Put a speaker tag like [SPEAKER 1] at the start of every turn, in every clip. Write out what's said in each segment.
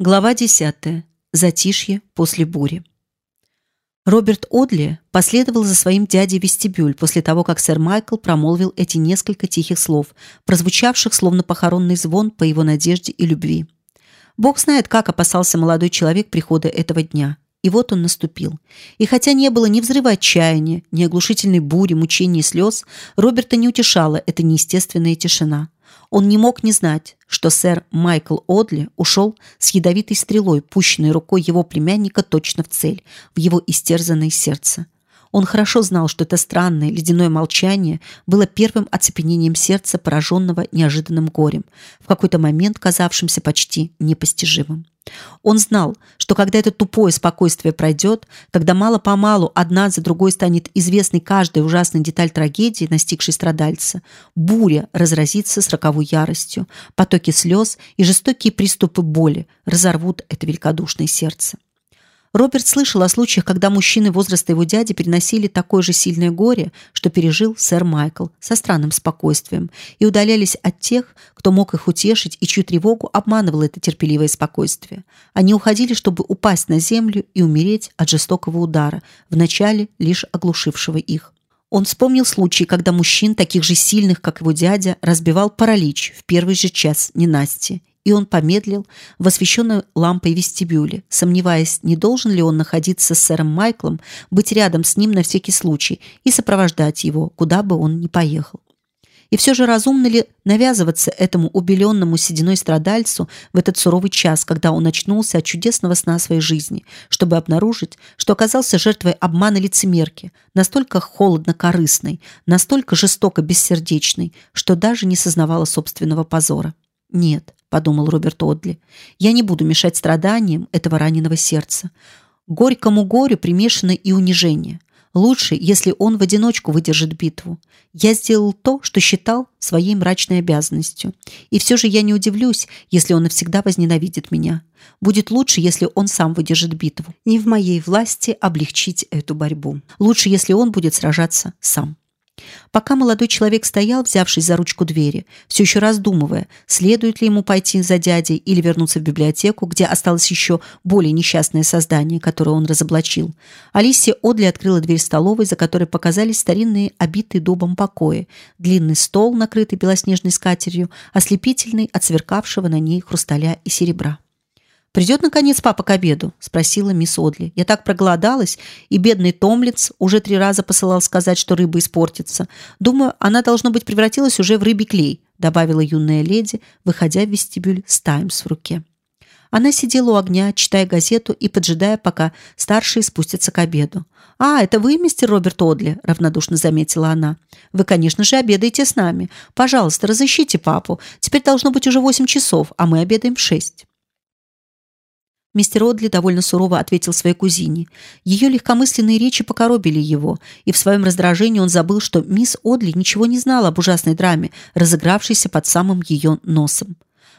[SPEAKER 1] Глава 10. Затишье после бури. Роберт Одли последовал за своим дядей в вестибюль после того, как сэр Майкл промолвил эти несколько тихих слов, прозвучавших словно похоронный звон по его надежде и любви. Бог знает, как опасался молодой человек прихода этого дня. И вот он наступил. И хотя не было ни взрыва отчаяния, ни оглушительной бури, мучений и слез, Роберта не утешала эта неестественная тишина. Он не мог не знать, что сэр Майкл Одли ушел с ядовитой стрелой, пущенной рукой его племянника точно в цель, в его истерзанное сердце. Он хорошо знал, что это странное ледяное молчание было первым оцепенением сердца, пораженного неожиданным горем, в какой-то момент казавшимся почти непостижимым. Он знал, что когда это тупое спокойствие пройдет, когда мало-помалу одна за другой станет известной каждая ужасная деталь трагедии, настигшей страдальца, буря разразится с роковой яростью, потоки слез и жестокие приступы боли разорвут это великодушное сердце. Роберт слышал о случаях, когда мужчины возраста его дяди переносили такое же сильное горе, что пережил сэр Майкл, со странным спокойствием, и удалялись от тех, кто мог их утешить и чью тревогу обманывало это терпеливое спокойствие. Они уходили, чтобы упасть на землю и умереть от жестокого удара, вначале лишь оглушившего их. Он вспомнил случай, когда мужчин, таких же сильных, как его дядя, разбивал паралич в первый же час ненасти, и он помедлил в освещенной лампой вестибюле, сомневаясь, не должен ли он находиться с сэром Майклом, быть рядом с ним на всякий случай и сопровождать его, куда бы он ни поехал. И все же разумно ли навязываться этому убеленному сединой страдальцу в этот суровый час, когда он очнулся от чудесного сна своей жизни, чтобы обнаружить, что оказался жертвой обмана лицемерки, настолько холодно корыстной, настолько жестоко бессердечной, что даже не сознавала собственного позора? Нет, подумал Роберт Одли. Я не буду мешать страданиям этого раненого сердца. Горькому горю примешано и унижение. Лучше, если он в одиночку выдержит битву. Я сделал то, что считал своей мрачной обязанностью. И все же я не удивлюсь, если он навсегда возненавидит меня. Будет лучше, если он сам выдержит битву. Не в моей власти облегчить эту борьбу. Лучше, если он будет сражаться сам. Пока молодой человек стоял, взявшись за ручку двери, все еще раздумывая, следует ли ему пойти за дядей или вернуться в библиотеку, где осталось еще более несчастное создание, которое он разоблачил, Алисия Одли открыла дверь столовой, за которой показались старинные обитые дубом покои, длинный стол, накрытый белоснежной скатертью, ослепительный от сверкавшего на ней хрусталя и серебра. Придет наконец папа к обеду, спросила мисс Одли. Я так проголодалась, и бедный Томлиц уже три раза посылал сказать, что рыба испортится. Думаю, она должно быть превратилась уже в рыбий клей, добавила юная леди, выходя в вестибюль с Таймс в руке. Она сидела у огня, читая газету и поджидая, пока старшие спустятся к обеду. «А, это вы, мистер Роберт Одли?» – равнодушно заметила она. «Вы, конечно же, обедаете с нами. Пожалуйста, разыщите папу. Теперь должно быть уже восемь часов, а мы обедаем в шесть». Мистер Одли довольно сурово ответил своей кузине. Ее легкомысленные речи покоробили его, и в своем раздражении он забыл, что мисс Одли ничего не знала об ужасной драме, разыгравшейся под самым ее носом.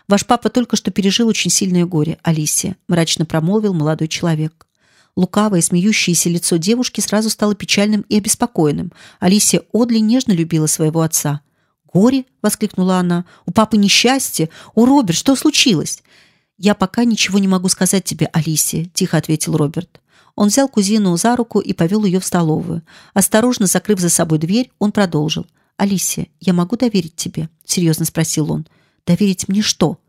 [SPEAKER 1] Ваш папа только что пережил очень сильное горе, Алисия, мрачно промолвил молодой человек. Лукавое, смеющееся лицо девушки сразу стало печальным и обеспокоенным. Алисия Одли нежно любила своего отца. «Горе!» — воскликнула она. «У папы несчастье! О, Роберт, что случилось?» Я пока ничего не могу сказать тебе, Алисия, тихо ответил Роберт. Он взял кузину за руку и повел ее в столовую. Осторожно закрыв за собой дверь, он продолжил: "Алисия, я могу доверить тебе?" серьезно спросил он. "Доверить мне что?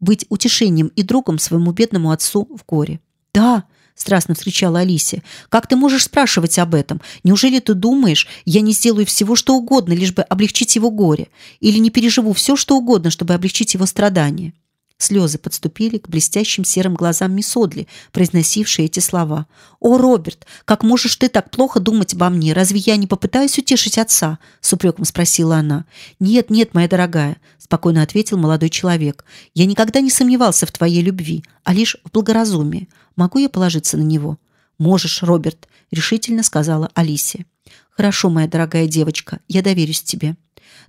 [SPEAKER 1] Быть утешением и другом своему бедному отцу в горе?" "Да", страстно вскричала Алисия. "Как ты можешь спрашивать об этом? Неужели ты думаешь, я не сделаю всего, что угодно, лишь бы облегчить его горе, или не переживу все, что угодно, чтобы облегчить его страдания?" Слезы подступили к блестящим серым глазам мисс Одли, произносившей эти слова. «О, Роберт, как можешь ты так плохо думать обо мне? Разве я не попытаюсь утешить отца?» — с упреком спросила она. «Нет, нет, моя дорогая», — спокойно ответил молодой человек. «Я никогда не сомневался в твоей любви, а лишь в благоразумии. Могу я положиться на него?» «Можешь, Роберт», — решительно сказала Алисия. «Хорошо, моя дорогая девочка, я доверюсь тебе».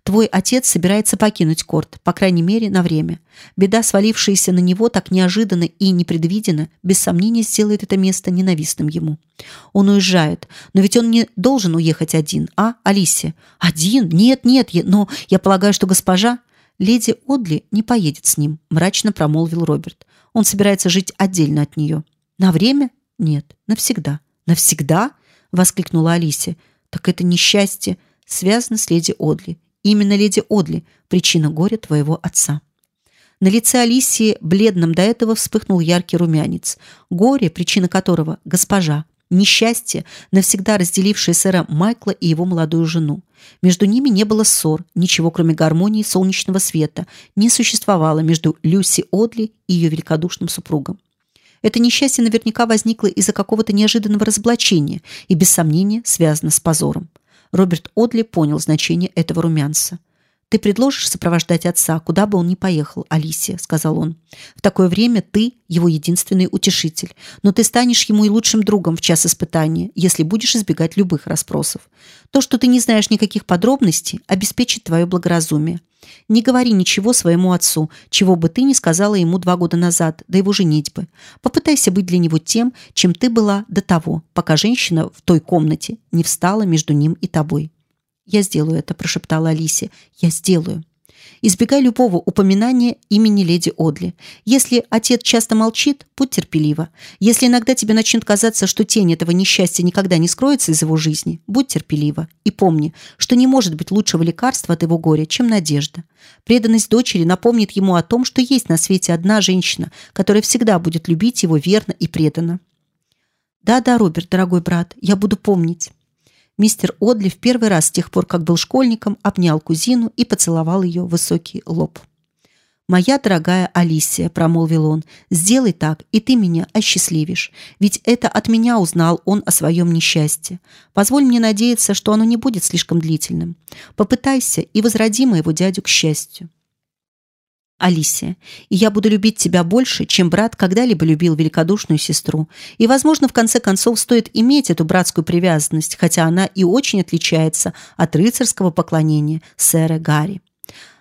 [SPEAKER 1] Твой отец собирается покинуть Корт, по крайней мере, на время. Беда, свалившаяся на него так неожиданно и непредвиденно, без сомнения сделает это место ненавистным ему. Он уезжает, но ведь он не должен уехать один, а, Алисия? Один? Нет, нет, но я полагаю, что госпожа леди Одли не поедет с ним, мрачно промолвил Роберт. Он собирается жить отдельно от нее. На время? Нет, навсегда. Навсегда? воскликнула Алисия. Так это несчастье связано с леди Одли. Именно леди Одли причина горя твоего отца. На лице Алисии, бледном до этого, вспыхнул яркий румянец. Горе, причина которого госпожа, несчастье, навсегда разделившее сэра Майкла и его молодую жену. Между ними не было ссор, ничего кроме гармонии солнечного света не существовало между Люси Одли и ее великодушным супругом. Это несчастье наверняка возникло из-за какого-то неожиданного разоблачения и без сомнения связано с позором. Роберт Одли понял значение этого румянца. Ты предложишь сопровождать отца, куда бы он ни поехал, Алисия, сказал он. В такое время ты его единственный утешитель, но ты станешь ему и лучшим другом в час испытания, если будешь избегать любых расспросов. То, что ты не знаешь никаких подробностей, обеспечит твое благоразумие. Не говори ничего своему отцу, чего бы ты ни сказала ему два года назад, до его женитьбы. Попытайся быть для него тем, чем ты была до того, пока женщина в той комнате не встала между ним и тобой. Я сделаю это, прошептала Алисия. Я сделаю. Избегай любого упоминания имени леди Одли. Если отец часто молчит, будь терпелива. Если иногда тебе начнет казаться, что тень этого несчастья никогда не скроется из его жизни, будь терпелива. И помни, что не может быть лучшего лекарства от его горя, чем надежда. Преданность дочери напомнит ему о том, что есть на свете одна женщина, которая всегда будет любить его верно и преданно. Да-да, Роберт, дорогой брат, я буду помнить. Мистер Одли в первый раз с тех пор, как был школьником, обнял кузину и поцеловал ее высокий лоб. «Моя дорогая Алисия», — промолвил он, — «сделай так, и ты меня осчастливишь. Ведь это от меня узнал он о своем несчастье. Позволь мне надеяться, что оно не будет слишком длительным. Попытайся и возроди моего дядю к счастью». Алисия, и я буду любить тебя больше, чем брат когда-либо любил великодушную сестру. И, возможно, в конце концов стоит иметь эту братскую привязанность, хотя она и очень отличается от рыцарского поклонения сэра Гарри.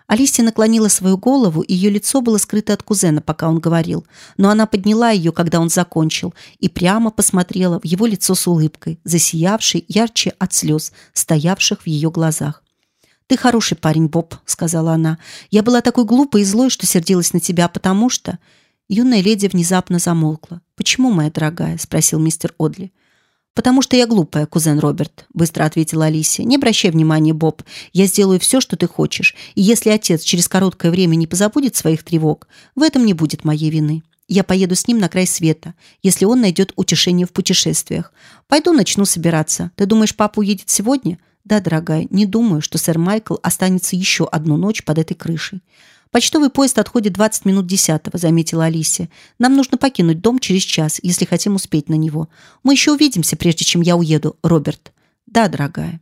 [SPEAKER 1] Алисия наклонила свою голову, и ее лицо было скрыто от кузена, пока он говорил, но она подняла ее, когда он закончил, и прямо посмотрела в его лицо с улыбкой, засиявшей ярче от слез, стоявших в ее глазах. Ты хороший парень, Боб, сказала она. Я была такой глупой и злой, что сердилась на тебя, потому что юная леди внезапно замолкла. Почему, моя дорогая, спросил мистер Одли. Потому что я глупая, кузен Роберт, быстро ответила Алисия. Не обращай внимания, Боб. Я сделаю все, что ты хочешь. И если отец через короткое время не позабудет своих тревог, в этом не будет моей вины. Я поеду с ним на край света, если он найдет утешение в путешествиях. Пойду начну собираться. Ты думаешь, папа уедет сегодня? Да, дорогая, не думаю, что сэр Майкл останется еще одну ночь под этой крышей. Почтовый поезд отходит 20 минут десятого, заметила Алисия. Нам нужно покинуть дом через час, если хотим успеть на него. Мы еще увидимся, прежде чем я уеду, Роберт. Да, дорогая.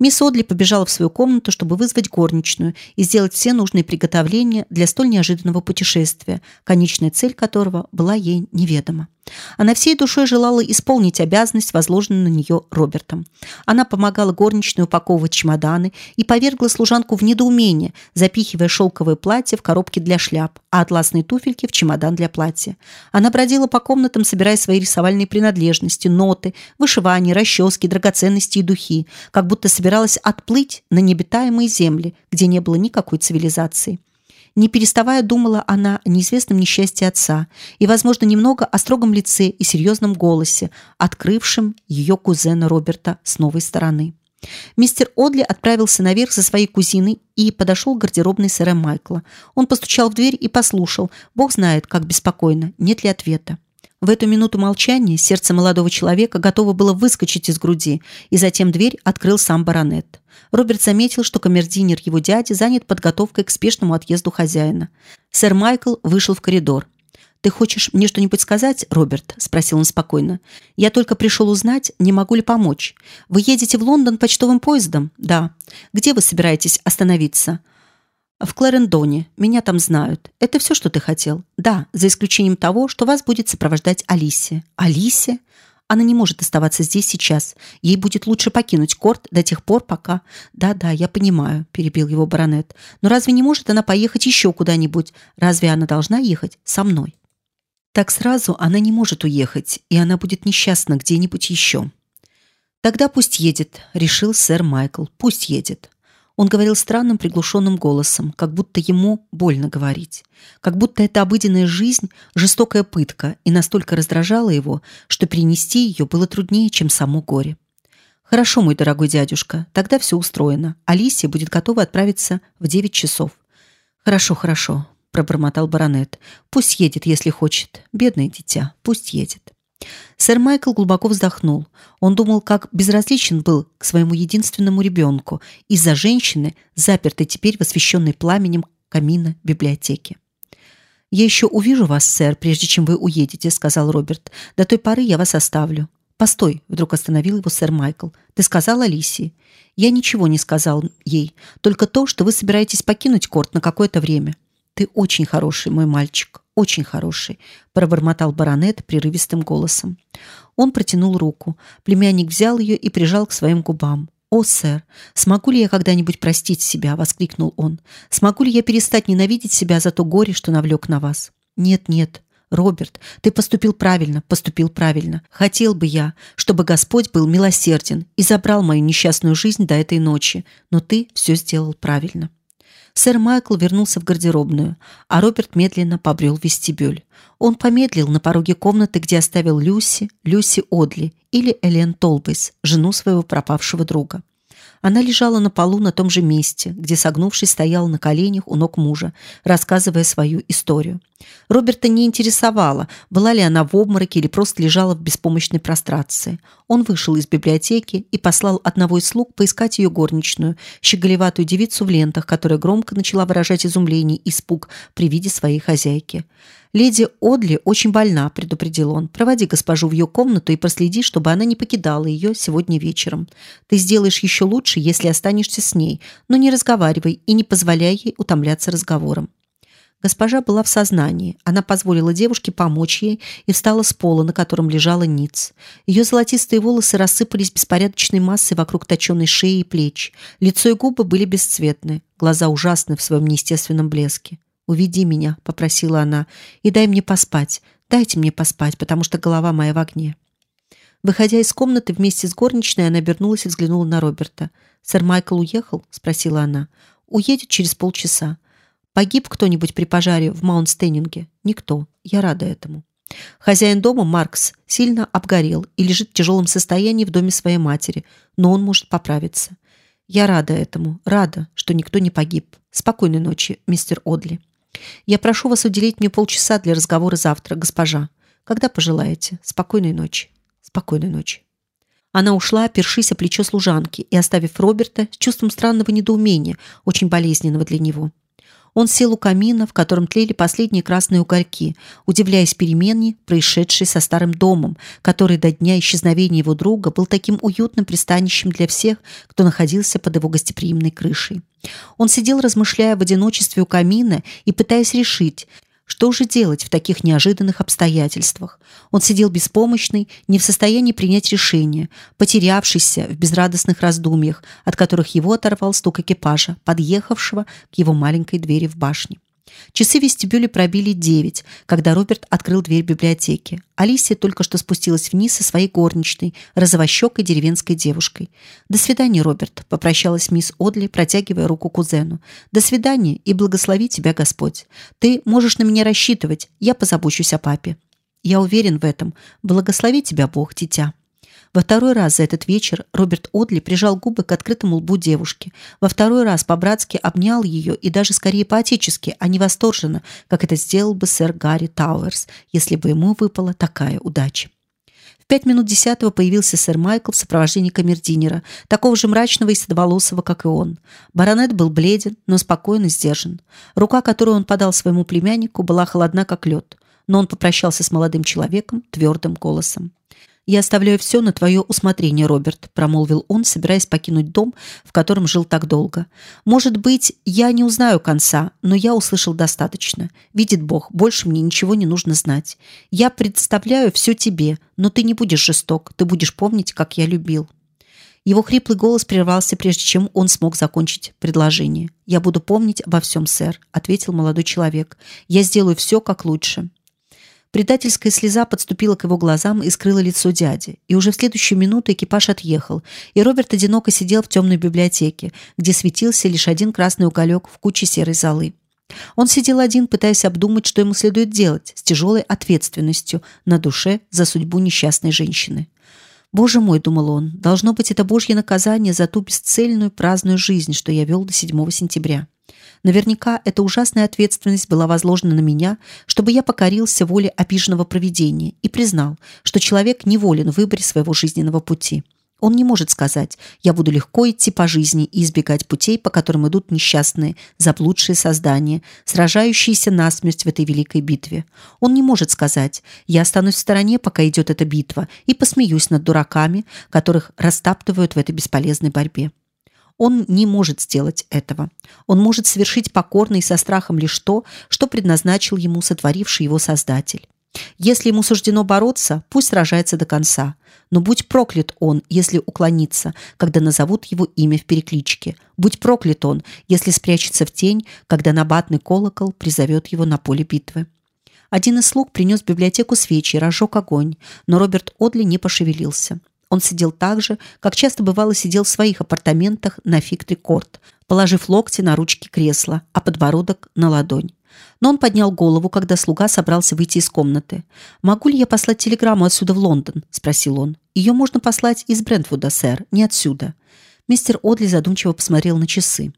[SPEAKER 1] Мисс Одли побежала в свою комнату, чтобы вызвать горничную и сделать все нужные приготовления для столь неожиданного путешествия, конечная цель которого была ей неведома. Она всей душой желала исполнить обязанность, возложенную на нее Робертом. Она помогала горничной упаковывать чемоданы и повергла служанку в недоумение, запихивая шелковое платье в коробки для шляп, а атласные туфельки в чемодан для платья. Она бродила по комнатам, собирая свои рисовальные принадлежности, ноты, вышивания, расчески, драгоценности и духи, как будто собиралась отплыть на необитаемые земли, где не было никакой цивилизации. Не переставая думала она о неизвестном несчастье отца и, возможно, немного о строгом лице и серьезном голосе, открывшем ее кузена Роберта с новой стороны. Мистер Одли отправился наверх за своей кузиной и подошел к гардеробной сэра Майкла. Он постучал в дверь и послушал. Бог знает, как беспокойно, нет ли ответа. В эту минуту молчания сердце молодого человека готово было выскочить из груди, и затем дверь открыл сам баронет. Роберт заметил, что камердинер его дяди занят подготовкой к спешному отъезду хозяина. Сэр Майкл вышел в коридор. Ты хочешь мне что-нибудь сказать, Роберт? – спросил он спокойно. Я только пришел узнать, не могу ли помочь. Вы едете в Лондон почтовым поездом? Да. Где вы собираетесь остановиться? В Кларендоне. Меня там знают. Это все, что ты хотел? Да, за исключением того, что вас будет сопровождать Алисия. Алисия? Она не может оставаться здесь сейчас. Ей будет лучше покинуть Корт до тех пор, пока... Да-да, я понимаю, перебил его баронет. Но разве не может она поехать еще куда-нибудь? Разве она должна ехать со мной? Так сразу она не может уехать, и она будет несчастна где-нибудь еще. Тогда пусть едет, решил сэр Майкл. Пусть едет. Он говорил странным приглушенным голосом, как будто ему больно говорить, как будто эта обыденная жизнь жестокая пытка и настолько раздражала его, что перенести ее было труднее, чем само горе. Хорошо, мой дорогой дядюшка, тогда все устроено. Алисия будет готова отправиться в девять часов. Хорошо, хорошо, пробормотал баронет. Пусть едет, если хочет. Бедное дитя, пусть едет. Сэр Майкл глубоко вздохнул. Он думал, как безразличен был к своему единственному ребенку из-за женщины, запертой теперь в освещенной пламенем камина библиотеки. «Я еще увижу вас, сэр, прежде чем вы уедете», — сказал Роберт. «До той поры я вас оставлю». «Постой», — вдруг остановил его сэр Майкл. «Ты сказал Алисии?» «Я ничего не сказал ей, только то, что вы собираетесь покинуть Корт на какое-то время. Ты очень хороший, мой мальчик, очень хороший, пробормотал баронет прерывистым голосом. Он протянул руку. Племянник взял ее и прижал к своим губам. «О, сэр, смогу ли я когда-нибудь простить себя?» — воскликнул он. «Смогу ли я перестать ненавидеть себя за то горе, что навлек на вас?» «Нет, нет, Роберт, ты поступил правильно, поступил правильно. Хотел бы я, чтобы Господь был милосерден и забрал мою несчастную жизнь до этой ночи, но ты все сделал правильно». Сэр Майкл вернулся в гардеробную, а Роберт медленно побрел вестибюль. Он помедлил на пороге комнаты, где оставил Люси, Люси Одли или Элен Толбейс, жену своего пропавшего друга. Она лежала на полу на том же месте, где, согнувшись, стояла на коленях у ног мужа, рассказывая свою историю. Роберта не интересовало, была ли она в обмороке или просто лежала в беспомощной прострации. Он вышел из библиотеки и послал одного из слуг поискать ее горничную, щеголеватую девицу в лентах, которая громко начала выражать изумление и испуг при виде своей хозяйки. Леди Одли очень больна, предупредил он. Проводи госпожу в ее комнату и проследи, чтобы она не покидала ее сегодня вечером. Ты сделаешь еще лучше, если останешься с ней, но не разговаривай и не позволяй ей утомляться разговором. Госпожа была в сознании. Она позволила девушке помочь ей и встала с пола, на котором лежала Ниц. Ее золотистые волосы рассыпались беспорядочной массой вокруг точенной шеи и плеч. Лицо и губы были бесцветны, глаза ужасны в своем неестественном блеске. «Уведи меня», — попросила она, — «и дай мне поспать. Дайте мне поспать, потому что голова моя в огне». Выходя из комнаты вместе с горничной, она обернулась и взглянула на Роберта. «Сэр Майкл уехал?» — спросила она. «Уедет через полчаса. Погиб кто-нибудь при пожаре в Маунт-Стеннинге?» «Никто. Я рада этому». Хозяин дома, Маркс, сильно обгорел и лежит в тяжелом состоянии в доме своей матери, но он может поправиться. Я рада этому, рада, что никто не погиб. Спокойной ночи, мистер Одли. Я прошу вас уделить мне полчаса для разговора завтра, госпожа. Когда пожелаете. Спокойной ночи. Спокойной ночи. Она ушла, опершись о плечо служанки и оставив Роберта с чувством странного недоумения, очень болезненного для него. Он сел у камина, в котором тлели последние красные угольки, удивляясь перемене, происшедшей со старым домом, который до дня исчезновения его друга был таким уютным пристанищем для всех, кто находился под его гостеприимной крышей. Он сидел, размышляя в одиночестве у камина и пытаясь решить, что же делать в таких неожиданных обстоятельствах? Он сидел беспомощный, не в состоянии принять решение, потерявшийся в безрадостных раздумьях, от которых его оторвал стук экипажа, подъехавшего к его маленькой двери в башне. Часы в вестибюле пробили девять, когда Роберт открыл дверь библиотеки. Алисия только что спустилась вниз со своей горничной, розовощекой деревенской девушкой. «До свидания, Роберт», — попрощалась мисс Одли, протягивая руку кузену. «До свидания и благослови тебя Господь. Ты можешь на меня рассчитывать, я позабочусь о папе». «Я уверен в этом. Благослови тебя Бог, дитя». Во второй раз за этот вечер Роберт Одли прижал губы к открытому лбу девушки. Во второй раз по-братски обнял ее и даже скорее по-отечески, а не восторженно, как это сделал бы сэр Гарри Тауэрс, если бы ему выпала такая удача. В пять минут десятого появился сэр Майкл в сопровождении камердинера, такого же мрачного и седоволосого, как и он. Баронет был бледен, но спокойно сдержан. Рука, которую он подал своему племяннику, была холодна, как лед, но он попрощался с молодым человеком твердым голосом. «Я оставляю все на твое усмотрение, Роберт», — промолвил он, собираясь покинуть дом, в котором жил так долго. «Может быть, я не узнаю конца, но я услышал достаточно. Видит Бог, больше мне ничего не нужно знать. Я представляю все тебе, но ты не будешь жесток, ты будешь помнить, как я любил». Его хриплый голос прервался, прежде чем он смог закончить предложение. «Я буду помнить обо всем, сэр», — ответил молодой человек. «Я сделаю все как лучше». Предательская слеза подступила к его глазам и скрыла лицо дяди. И уже в следующую минуту экипаж отъехал, и Роберт одиноко сидел в темной библиотеке, где светился лишь один красный уголек в куче серой золы. Он сидел один, пытаясь обдумать, что ему следует делать, с тяжелой ответственностью на душе за судьбу несчастной женщины. Боже мой, думал он, должно быть это божье наказание за ту бесцельную праздную жизнь, что я вел до 7 сентября. Наверняка эта ужасная ответственность была возложена на меня, чтобы я покорился воле обиженного провидения и признал, что человек неволен в выборе своего жизненного пути. Он не может сказать: "Я буду легко идти по жизни и избегать путей, по которым идут несчастные, заблудшие создания, сражающиеся насмерть в этой великой битве". Он не может сказать: "Я останусь в стороне, пока идет эта битва, и посмеюсь над дураками, которых растаптывают в этой бесполезной борьбе". Он не может сделать этого. Он может совершить покорно и со страхом лишь то, что предназначил ему сотворивший его Создатель. Если ему суждено бороться, пусть сражается до конца. Но будь проклят он, если уклонится, когда назовут его имя в перекличке. Будь проклят он, если спрячется в тень, когда набатный колокол призовет его на поле битвы. Один из слуг принес в библиотеку свечи и разжег огонь, но Роберт Одли не пошевелился. Он сидел так же, как часто бывало сидел в своих апартаментах на Фиктри-Корт, положив локти на ручки кресла, а подбородок на ладонь. Но он поднял голову, когда слуга собрался выйти из комнаты. «Могу ли я послать телеграмму отсюда в Лондон?» – спросил он. «Ее можно послать из Брентфуда, сэр, не отсюда». Мистер Одли задумчиво посмотрел на часы.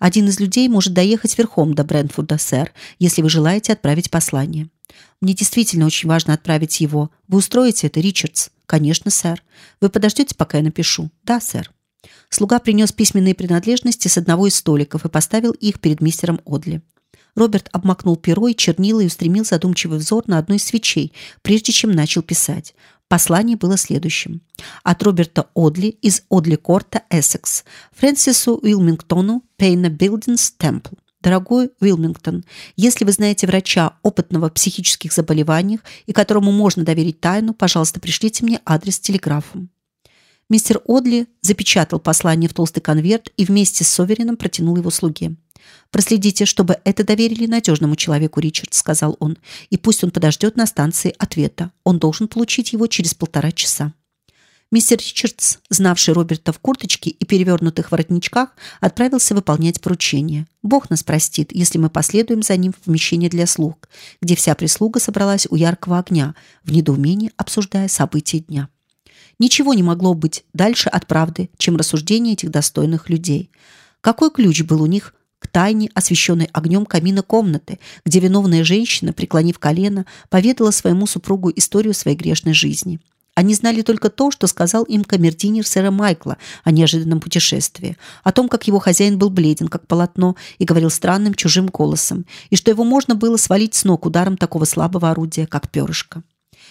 [SPEAKER 1] «Один из людей может доехать верхом до Брентфуда, сэр, если вы желаете отправить послание». «Мне действительно очень важно отправить его. Вы устроите это, Ричардс?» Конечно, сэр. Вы подождете, пока я напишу? Да, сэр. Слуга принес письменные принадлежности с одного из столиков и поставил их перед мистером Одли. Роберт обмакнул перо и чернила и устремил задумчивый взор на одну из свечей, прежде чем начал писать. Послание было следующим: от Роберта Одли из Одли Корта, Эссекс, Фрэнсису Уилмингтону, Пейна Билдинс, Темпл. Дорогой Уилмингтон, если вы знаете врача, опытного в психических заболеваниях и которому можно доверить тайну, пожалуйста, пришлите мне адрес телеграфом. Мистер Одли запечатал послание в толстый конверт и вместе с Соверином протянул его слуге. Проследите, чтобы это доверили надежному человеку, Ричард, сказал он, и пусть он подождет на станции ответа. Он должен получить его через полтора часа. Мистер Ричардс, знавший Роберта в курточке и перевернутых воротничках, отправился выполнять поручение. Бог нас простит, если мы последуем за ним в помещение для слуг, где вся прислуга собралась у яркого огня, в недоумении обсуждая события дня. Ничего не могло быть дальше от правды, чем рассуждения этих достойных людей. Какой ключ был у них к тайне, освещенной огнем камина комнаты, где виновная женщина, преклонив колено, поведала своему супругу историю своей грешной жизни. Они знали только то, что сказал им камердинер сэра Майкла о неожиданном путешествии, о том, как его хозяин был бледен, как полотно, и говорил странным чужим голосом, и что его можно было свалить с ног ударом такого слабого орудия, как перышко.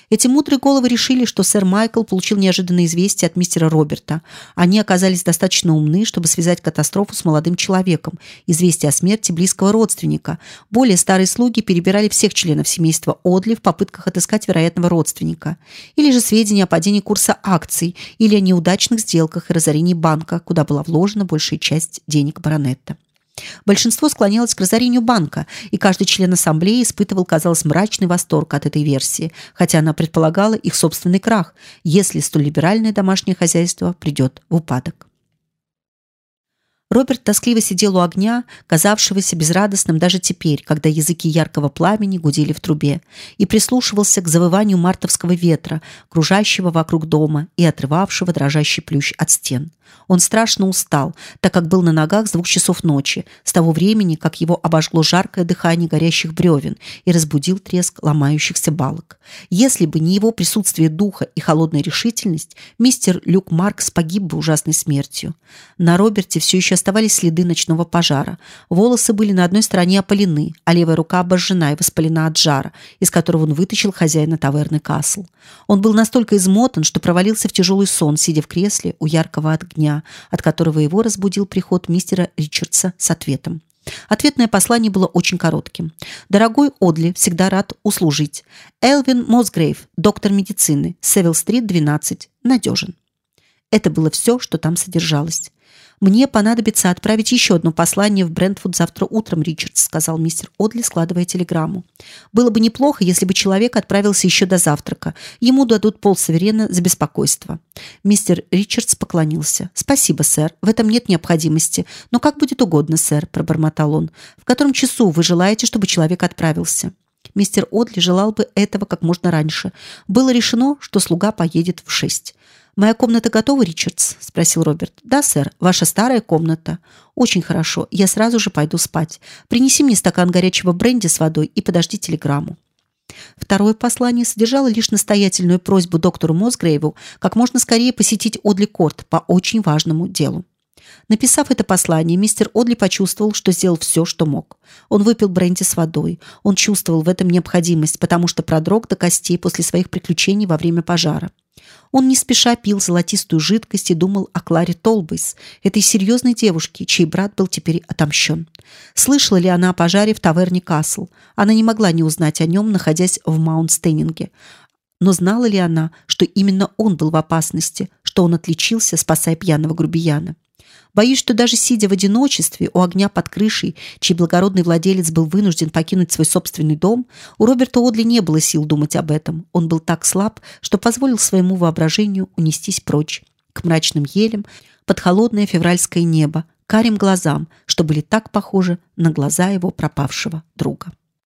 [SPEAKER 1] Эти мудрые головы решили, что сэр Майкл получил неожиданное известие от мистера Роберта. Они оказались достаточно умны, чтобы связать катастрофу с молодым человеком, известие о смерти близкого родственника. Более старые слуги перебирали всех членов семейства Одли в попытках отыскать вероятного родственника, или же сведения о падении курса акций, или о неудачных сделках и разорении банка, куда была вложена большая часть денег баронетта. Большинство склонялось к разорению банка, и каждый член ассамблеи испытывал, казалось, мрачный восторг от этой версии, хотя она предполагала их собственный крах, если столь либеральное домашнее хозяйство придет в упадок. Роберт тоскливо сидел у огня, казавшегося безрадостным даже теперь, когда языки яркого пламени гудели в трубе, и прислушивался к завыванию мартовского ветра, кружащего вокруг дома и отрывавшего дрожащий плющ от стен. Он страшно устал, так как был на ногах с двух часов ночи, с того времени, как его обожгло жаркое дыхание горящих бревен и разбудил треск ломающихся балок. Если бы не его присутствие духа и холодная решительность, мистер Люк Маркс погиб бы ужасной смертью. На Роберте все еще оставались следы ночного пожара. Волосы были на одной стороне опалены, а левая рука обожжена и воспалена от жара, из которого он вытащил хозяина таверны Касл. Он был настолько измотан, что провалился в тяжелый сон, сидя в кресле у яркого огня, от которого его разбудил приход мистера Ричардса с ответом. Ответное послание было очень коротким. Дорогой Одли, всегда рад услужить. Элвин Мосгрейв, доктор медицины, Севил-стрит, 12, надежен. Это было все, что там содержалось. Мне понадобится отправить еще одно послание в Брентфуд завтра утром, Ричардс, сказал мистер Одли, складывая телеграмму. Было бы неплохо, если бы человек отправился еще до завтрака. Ему дадут полсаверена за беспокойство. Мистер Ричардс поклонился. Спасибо, сэр. В этом нет необходимости, но как будет угодно, сэр, пробормотал он. В котором часу вы желаете, чтобы человек отправился? Мистер Одли желал бы этого как можно раньше. Было решено, что слуга поедет в шесть. «Моя комната готова, Ричардс?» – спросил Роберт. «Да, сэр. Ваша старая комната». «Очень хорошо. Я сразу же пойду спать. Принеси мне стакан горячего бренди с водой и подожди телеграмму». Второе послание содержало лишь настоятельную просьбу доктору Мосгрейву как можно скорее посетить Одли Корт по очень важному делу. Написав это послание, мистер Одли почувствовал, что сделал все, что мог. Он выпил бренди с водой. Он чувствовал в этом необходимость, потому что продрог до костей после своих приключений во время пожара. Он не спеша пил золотистую жидкость и думал о Кларе Толбейс, этой серьезной девушке, чей брат был теперь отомщен. Слышала ли она о пожаре в таверне Касл? Она не могла не узнать о нем, находясь в Маунт-Стейнинге. Но знала ли она, что именно он был в опасности, что он отличился, спасая пьяного грубияна? Боюсь, что даже сидя в одиночестве у огня под крышей, чей благородный владелец был вынужден покинуть свой собственный дом, у Роберта Одли не было сил думать об этом. Он был так слаб, что позволил своему воображению унестись прочь к мрачным елям под холодное февральское небо, карим глазам, что были так похожи на глаза его пропавшего друга.